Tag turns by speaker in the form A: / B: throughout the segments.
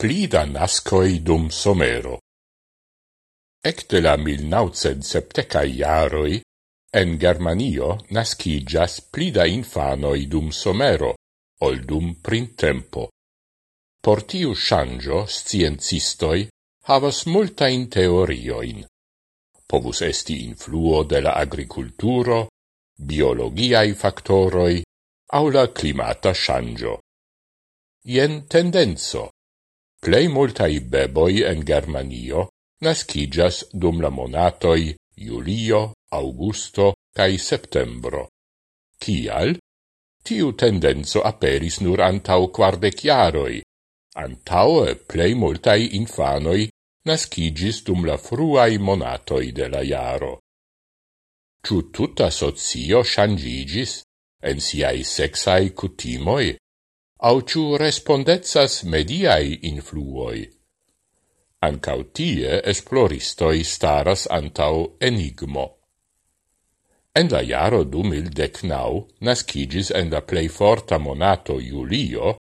A: Plida nascoi dum somero. Ecte la 1970 iaroi, en Germanio nascigas plida infanoi dum somero, ol dum printempo. Por tiu shangio sciencistoi havas multain teorioin. Povus esti influo de la agriculturo, biologiai factoroi, au la climata shangio. Ien tendenzo, Plei multai beboi en Germanio nascigas dum la monatoi Julio, Augusto cae Septembro. Cial? Tiu tendenzo aperis nur antau quardeciaroi. Antau Antaue plei multai infanoi nascigis dum la fruai monatoi de la iaro. Ciu tuta socio shangigis en siai sexai cutimoi? au ciu respondezas mediai influoi. Ancau tie esploristoi staras antau enigmo. En la jaro du mil decnau nascigis en la plei forta monato Julio,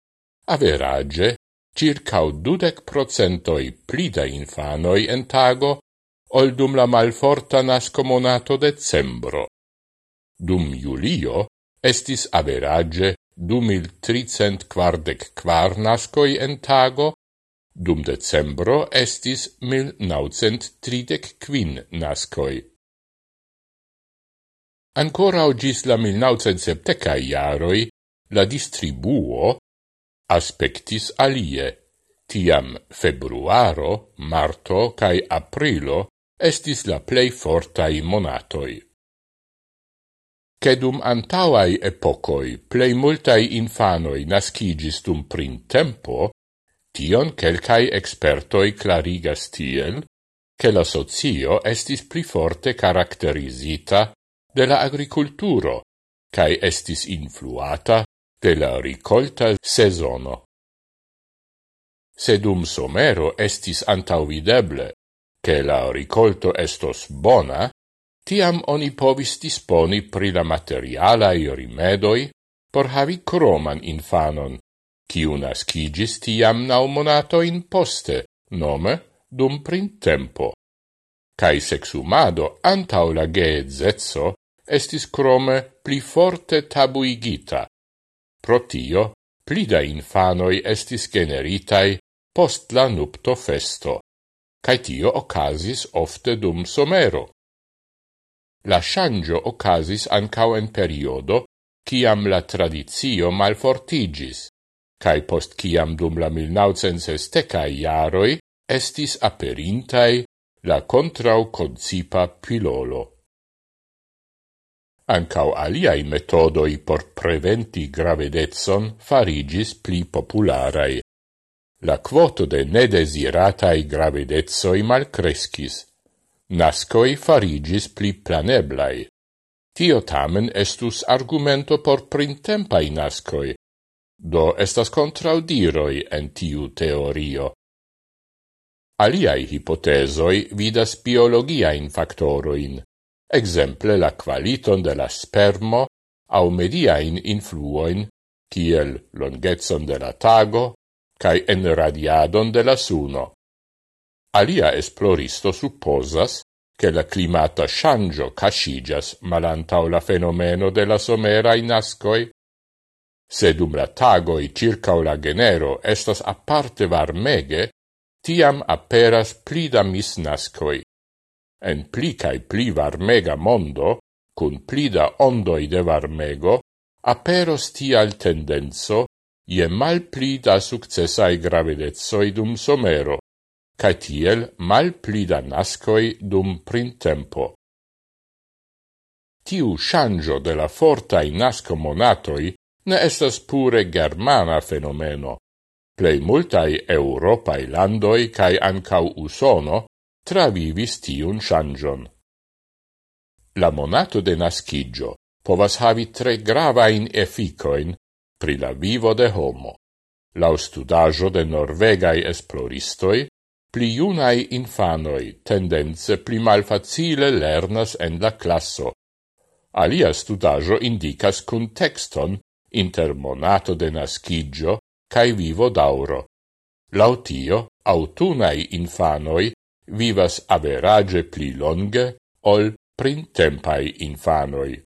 A: average circau dudec procentoi plida infanoi en tago ol dum la malforta nasco monato decembro. Dum Julio estis average du mil tricent quardec quar nascoi en tago, dum decembro estis mil naucent tridec quin nascoi. Ancora ogis la mil naucent septecae iaroi, la distribuo aspectis alie, tiam februaro, marto cae aprilo estis la plei fortai monatoi. Cedum antauai epocoi plei multai infanoi nascigis dum printempo, tion quelcai expertoi clarigas tiel, che la socio estis pli forte caracterizita de la agriculturo, cae estis influata de la ricolta sezono. Sedum somero estis antauvideble, che la ricolto estos bona, tiam oni povis disponi pri la materialai rimedoi por havi croman infanon, ciu nascigis tiam nau monatoin poste, nome dum printempo. Cai sexumado antau la geedzezzo estis crome pli forte tabuigita. Pro tio, pli infanoi estis generitai post la nupto festo, Cai tio ocasis ofte dum somero. La shangio ocasis ancao en periodo ciam la tradizio malfortigis, cae post ciam dum la 1960-cae iaroi estis aperintai la contrau concipa pilolo. Ancao aliai metodoi por preventi gravedetson farigis pli popularai. La quoto de nedesiratai gravedetsoi malcrescis, nascoi farigis pli planeblai. Tio tamen estus argumento por printempai nascoi, do estas contraudiroi en tiu teorio. Aliai hipotesoi vidas biologiain factoroin, exemple la qualiton de la spermo au mediain influoin, kiel longetson de la tago, cae enradiadon de la suno. Alia esploristo supposas che la climata shangio cascigas malantau la fenomeno de la somera in ascoi. Se dum la tagoi circa la genero estas aparte varmege, tiam aperas pli da misnascoi. En pli cae pli varmega mondo, cun pli da ondoi de varmego, aperos tial tendenzo ie mal pli da successai gravidezoi dum somero cae tiel mal plida nascoi dum printempo. Tiu shangio de la fortai nasco monatoi ne estas pure germana fenomeno. Plei multai europai landoi cae ancau usono travivis tiun shangion. La monato de nascigio povas havi tre gravain efficoin pri la vivo de homo. Lau studajo de norvegai esploristoi, Pli junai infanoi tendenze pli malfacile lernas en la classo. Alia studajo indicas contexton inter monato de nascigio cae vivo d'auro. Lautio, autunai infanoi vivas average pli longe ol printempai infanoi.